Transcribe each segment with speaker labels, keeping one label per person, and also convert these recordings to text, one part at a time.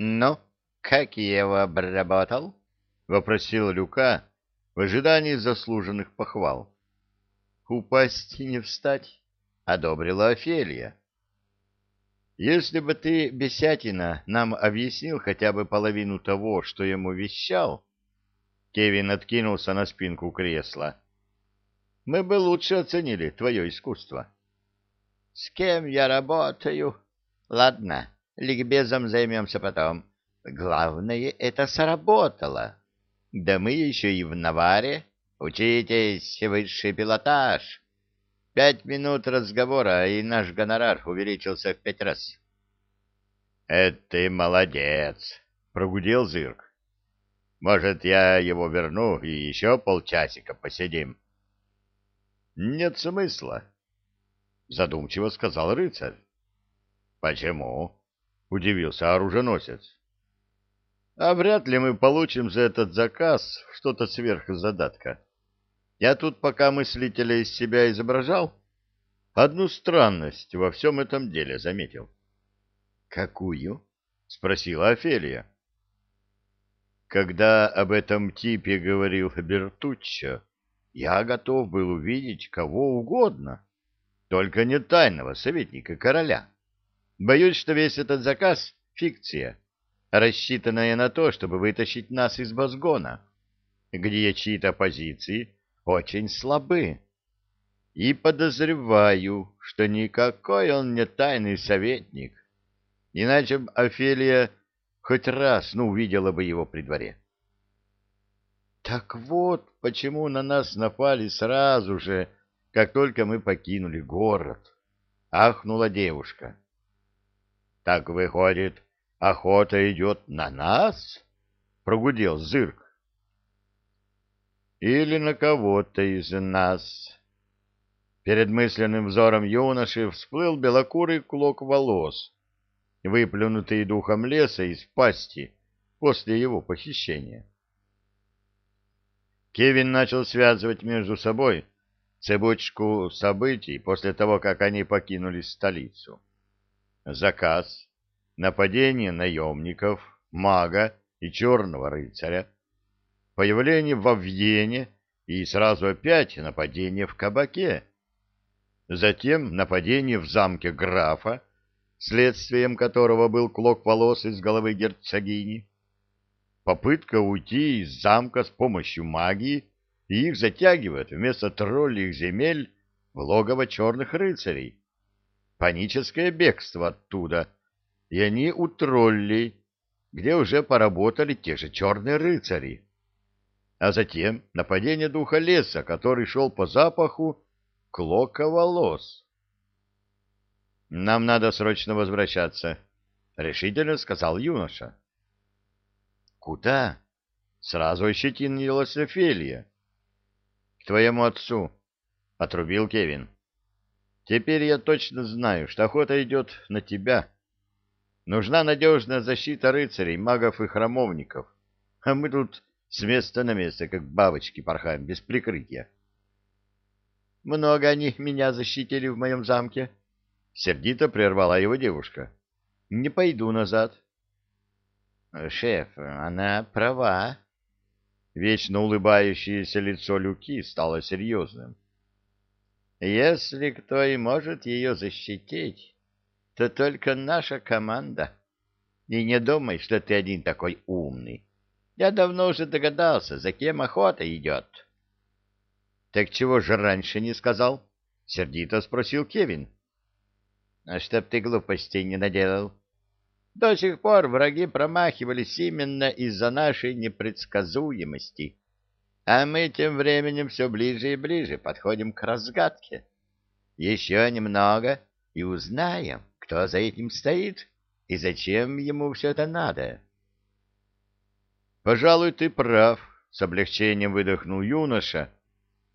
Speaker 1: Ну, как я его обработал? — вопросил Люка в ожидании заслуженных похвал. — Упасть и не встать, — одобрила Офелия. — Если бы ты, Бесятина, нам объяснил хотя бы половину того, что ему вещал, Кевин откинулся на спинку кресла, — мы бы лучше оценили твое искусство. — С кем я работаю? Ладно, ликбезом займемся потом. Главное, это сработало. Да мы еще и в наваре. Учитесь, высший пилотаж. Пять минут разговора, и наш гонорар увеличился в пять раз. — Это ты молодец, — прогудел Зырк. — Может, я его верну и еще полчасика посидим? — Нет смысла, — задумчиво сказал рыцарь. — Почему? — удивился оруженосец. — А вряд ли мы получим за этот заказ что-то сверх задатка. Я тут пока мыслителя из себя изображал, одну странность во всем этом деле заметил. — Какую? — спросила Офелия. Когда об этом типе говорил Бертуччо, я готов был увидеть кого угодно, только не тайного советника короля. Боюсь, что весь этот заказ — фикция, рассчитанная на то, чтобы вытащить нас из Базгона, где чьи-то позиции очень слабы. И подозреваю, что никакой он не тайный советник, иначе Офелия хоть раз, ну, увидела бы его при дворе. Так вот, почему на нас напали сразу же, как только мы покинули город, — ахнула девушка. Так выходит, охота идет на нас? Прогудел Зырк. Или на кого-то из нас. Перед мысленным взором юноши всплыл белокурый клок волос, выплюнутый духом леса из пасти после его похищения. Кевин начал связывать между собой цепочку событий после того, как они покинули столицу заказ, нападение наемников, мага и черного рыцаря, появление во Вьене и сразу опять нападение в кабаке, затем нападение в замке графа, следствием которого был клок волос из головы герцогини, попытка уйти из замка с помощью магии, и их затягивают вместо троллих земель в логово черных рыцарей паническое бегство оттуда, и они у троллей, где уже поработали те же черные рыцари. А затем нападение духа леса, который шел по запаху клока волос. «Нам надо срочно возвращаться», — решительно сказал юноша. «Куда?» — сразу ощетинилась Офелия. «К твоему отцу», — отрубил Кевин. Теперь я точно знаю, что охота идет на тебя. Нужна надежная защита рыцарей, магов и храмовников. А мы тут с места на место, как бабочки, порхаем без прикрытия. Много они меня защитили в моем замке. Сердито прервала его девушка. Не пойду назад. Шеф, она права. Вечно улыбающееся лицо Люки стало серьезным. Если кто и может ее защитить, то только наша команда. И не думай, что ты один такой умный. Я давно уже догадался, за кем охота идет. — Так чего же раньше не сказал? — сердито спросил Кевин. — А чтоб ты глупостей не наделал. До сих пор враги промахивались именно из-за нашей непредсказуемости. — а мы тем временем все ближе и ближе подходим к разгадке. Еще немного и узнаем, кто за этим стоит и зачем ему все это надо. Пожалуй, ты прав, с облегчением выдохнул юноша,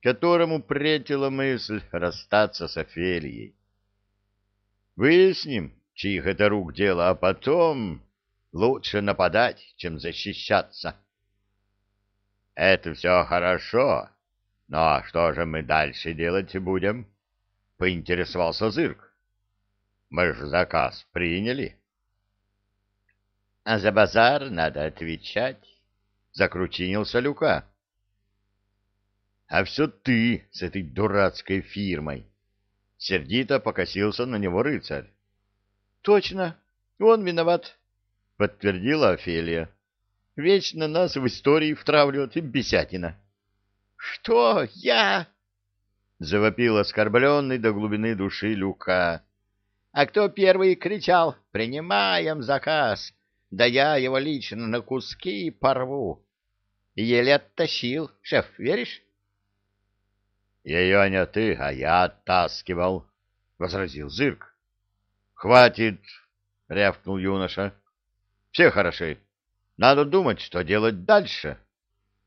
Speaker 1: которому претила мысль расстаться с Офелией. Выясним, чьих это рук дело, а потом лучше нападать, чем защищаться. Это все хорошо, но что же мы дальше делать будем? — поинтересовался Зырк. — Мы же заказ приняли. — А за базар надо отвечать, — закручинился Люка. — А все ты с этой дурацкой фирмой! — сердито покосился на него рыцарь. — Точно, он виноват, — подтвердила Офелия. — Вечно нас в истории втравливают, бесятина. — Что я? — завопил оскорбленный до глубины души Люка. — А кто первый кричал «Принимаем заказ», да я его лично на куски порву. Еле оттащил. Шеф, веришь? — Ее не ты, а я оттаскивал, — возразил Зырк. — Хватит, — рявкнул юноша. — Все хороши. Надо думать, что делать дальше.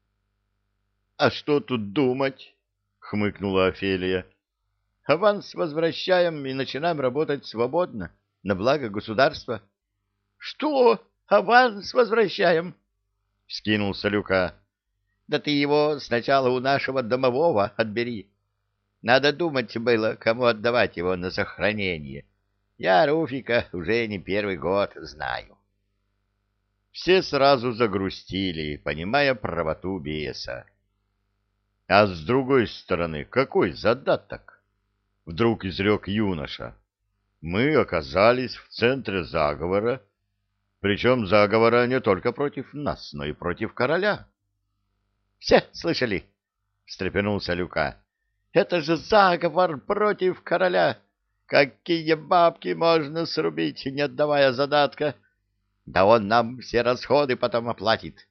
Speaker 1: — А что тут думать? — хмыкнула Офелия. — Аванс возвращаем и начинаем работать свободно, на благо государства. — Что? аванс возвращаем, — вскинулся Люка. — Да ты его сначала у нашего домового отбери. Надо думать было, кому отдавать его на сохранение. Я Руфика уже не первый год знаю. Все сразу загрустили, понимая правоту беса. А с другой стороны, какой задаток? Вдруг изрек юноша. Мы оказались в центре заговора, причем заговора не только против нас, но и против короля. — Все слышали? — встрепенулся Люка. — Это же заговор против короля. Какие бабки можно срубить, не отдавая задатка? Да он нам все расходы потом оплатит.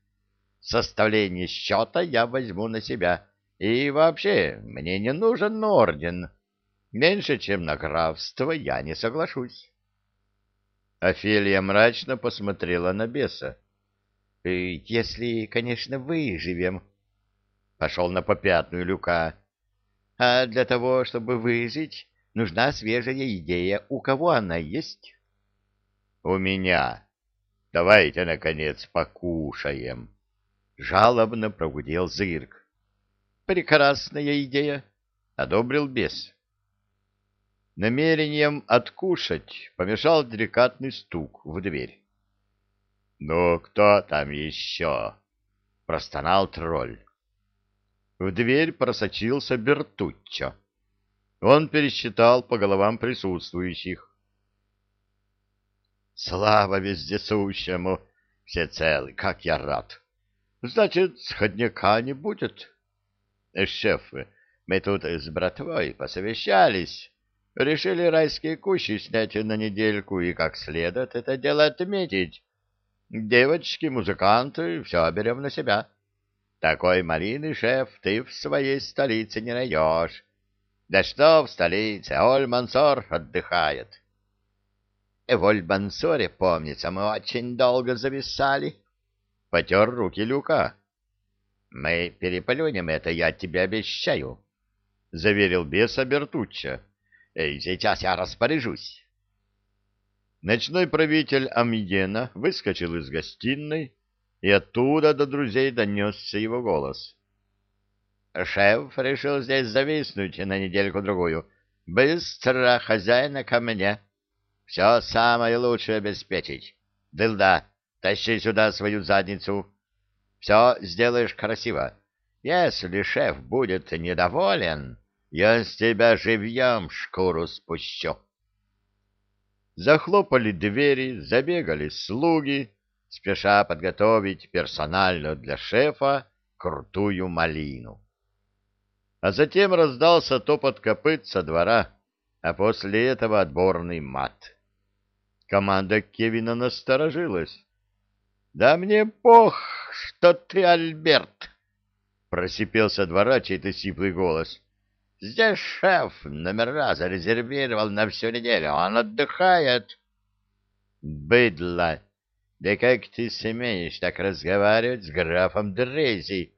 Speaker 1: Составление счета я возьму на себя. И вообще, мне не нужен орден. Меньше, чем на графство, я не соглашусь. Офелия мрачно посмотрела на беса. — Если, конечно, выживем. Пошел на попятную люка. — А для того, чтобы выжить, нужна свежая идея. У кого она есть? — У меня. Давайте, наконец, покушаем. Жалобно прогудел Зырк. — Прекрасная идея, — одобрил бес. Намерением откушать помешал деликатный стук в дверь. — Ну, кто там еще? — простонал тролль. В дверь просочился Бертуччо. Он пересчитал по головам присутствующих. — Слава вездесущему! Все целы, как я рад! Значит, сходняка не будет? — Шеф, мы тут с братвой посовещались Решили райские кущи снять на недельку и как следует это дело отметить. Девочки, музыканты, все берем на себя. Такой малины, шеф, ты в своей столице не найдешь. Да что в столице, Оль-Мансор отдыхает. В помнится, мы очень долго зависали. Потер руки Люка. Мы переплюнем это, я тебе обещаю, — заверил беса Бертуччо. Сейчас я распоряжусь. Ночной правитель Амьена выскочил из гостиной, и оттуда до друзей донесся его голос. «Шеф решил здесь зависнуть на недельку-другую. Быстро, хозяина, ко мне. Все самое лучшее обеспечить. Дылда, тащи сюда свою задницу. Все сделаешь красиво. Если шеф будет недоволен, я с тебя живьем шкуру спущу. Захлопали двери, забегали слуги, спеша подготовить персонально для шефа крутую малину. А затем раздался топот копыт со двора, а после этого отборный мат. Команда Кевина насторожилась. — Да мне пох, что ты, Альберт! — просипел со двора чей-то сиплый голос. Здесь шеф номера зарезервировал на всю неделю. Он отдыхает. Быдло! Да как ты смеешь так разговаривать с графом Дрези?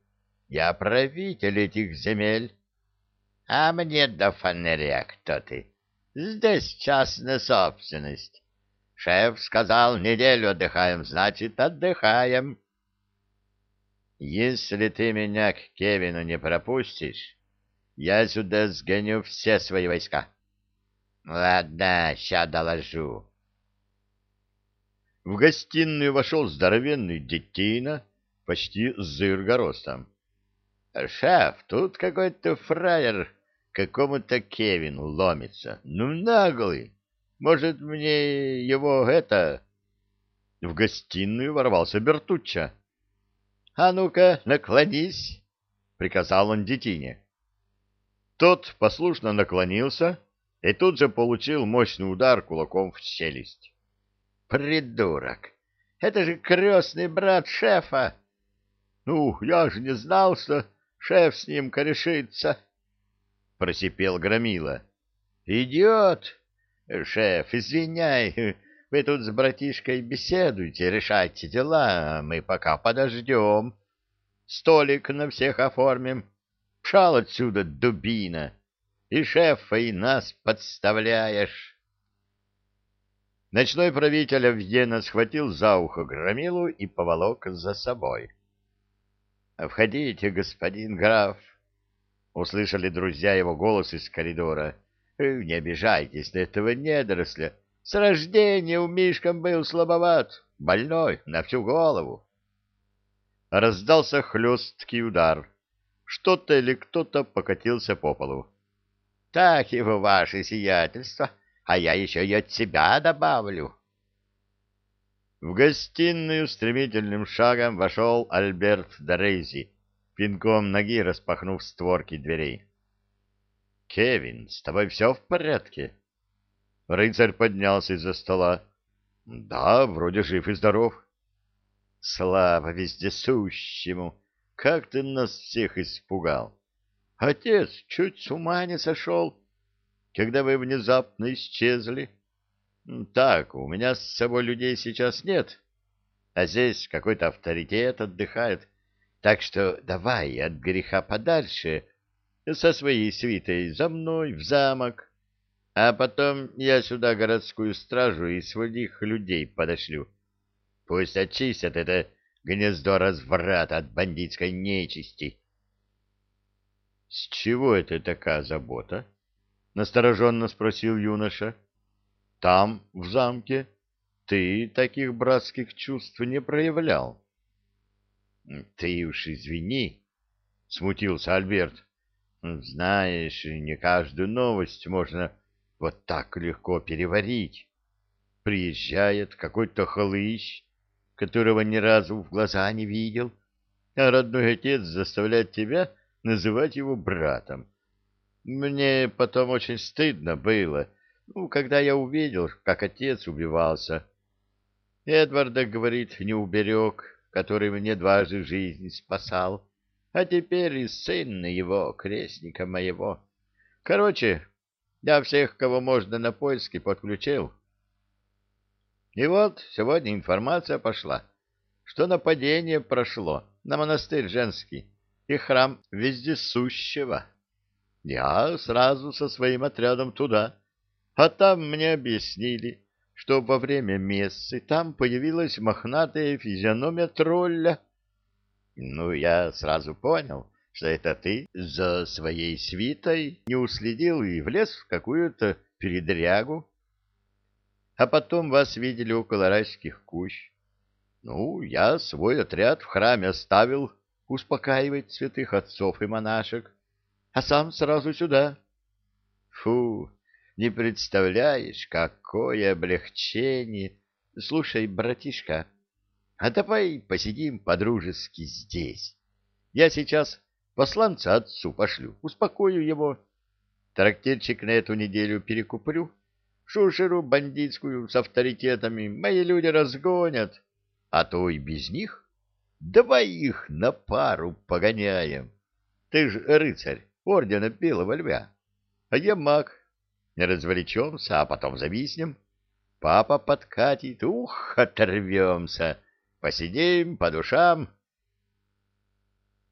Speaker 1: Я правитель этих земель. А мне до фонаря кто ты. Здесь частная собственность. Шеф сказал, неделю отдыхаем, значит, отдыхаем. Если ты меня к Кевину не пропустишь, я сюда сгоню все свои войска. Ладно, ща доложу. в гостиную вошел здоровенный детина, почти с зырга ростом. — Шеф, тут какой-то фраер какому-то Кевину ломится. Ну, наглый. Может, мне его это... В гостиную ворвался Бертучча. — А ну-ка, наклонись, — приказал он детине. Тот послушно наклонился и тут же получил мощный удар кулаком в челюсть. — Придурок! Это же крестный брат шефа! — Ну, я же не знал, что шеф с ним корешится! — просипел Громила. — Идиот! Шеф, извиняй, вы тут с братишкой беседуйте, решайте дела, мы пока подождем. Столик на всех оформим. Пшал отсюда, дубина, и шефа, и нас подставляешь. Ночной правитель Авьена схватил за ухо громилу и поволок за собой. — Входите, господин граф, — услышали друзья его голос из коридора. — Не обижайтесь на этого недоросля. С рождения у Мишкам был слабоват, больной на всю голову. Раздался хлесткий удар. Что-то или кто-то покатился по полу. — Так его, ваше сиятельство, а я еще и от себя добавлю. В гостиную стремительным шагом вошел Альберт Дорейзи, пинком ноги распахнув створки дверей. — Кевин, с тобой все в порядке? Рыцарь поднялся из-за стола. — Да, вроде жив и здоров. — Слава вездесущему! Как ты нас всех испугал! Отец чуть с ума не сошел, когда вы внезапно исчезли. Так, у меня с собой людей сейчас нет, а здесь какой-то авторитет отдыхает, так что давай от греха подальше со своей свитой за мной в замок, а потом я сюда городскую стражу и своих людей подошлю. Пусть очистят это гнездо разврата от бандитской нечисти. — С чего это такая забота? — настороженно спросил юноша. — Там, в замке, ты таких братских чувств не проявлял. — Ты уж извини, — смутился Альберт. — Знаешь, не каждую новость можно вот так легко переварить. Приезжает какой-то хлыщ, которого ни разу в глаза не видел, а родной отец заставляет тебя называть его братом. Мне потом очень стыдно было, ну, когда я увидел, как отец убивался. Эдварда, говорит, не уберег, который мне дважды жизнь спасал, а теперь и сын его, крестника моего. Короче, я всех, кого можно на поиски, подключил. И вот сегодня информация пошла, что нападение прошло на монастырь женский и храм вездесущего. Я сразу со своим отрядом туда, а там мне объяснили, что во время мессы там появилась мохнатая физиономия тролля. Ну, я сразу понял, что это ты за своей свитой не уследил и влез в какую-то передрягу. А потом вас видели около райских кущ. Ну, я свой отряд в храме оставил успокаивать святых отцов и монашек, а сам сразу сюда. Фу, не представляешь, какое облегчение. Слушай, братишка, а давай посидим по-дружески здесь. Я сейчас Посланца отцу пошлю, успокою его. Трактирчик на эту неделю перекуплю. Шушеру бандитскую с авторитетами мои люди разгонят. А то и без них. Давай их на пару погоняем. Ты ж рыцарь ордена Белого Львя. А я маг. Не развлечемся, а потом зависнем. Папа подкатит, ух, оторвемся. Посидим по душам.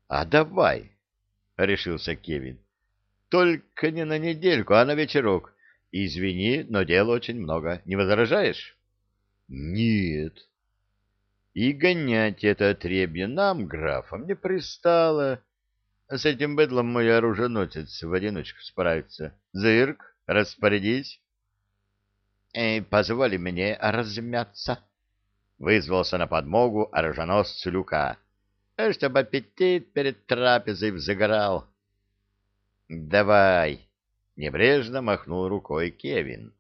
Speaker 1: А давай, — решился Кевин. — Только не на недельку, а на вечерок. Извини, но дел очень много. Не возражаешь? — Нет. И гонять это отребье нам, графам, не пристало. С этим быдлом мой оруженосец в одиночку справится. Зырк, распорядись. — Позволь мне размяться. Вызвался на подмогу оруженосцу Люка, чтобы аппетит перед трапезой взыграл. — Давай! — небрежно махнул рукой Кевин.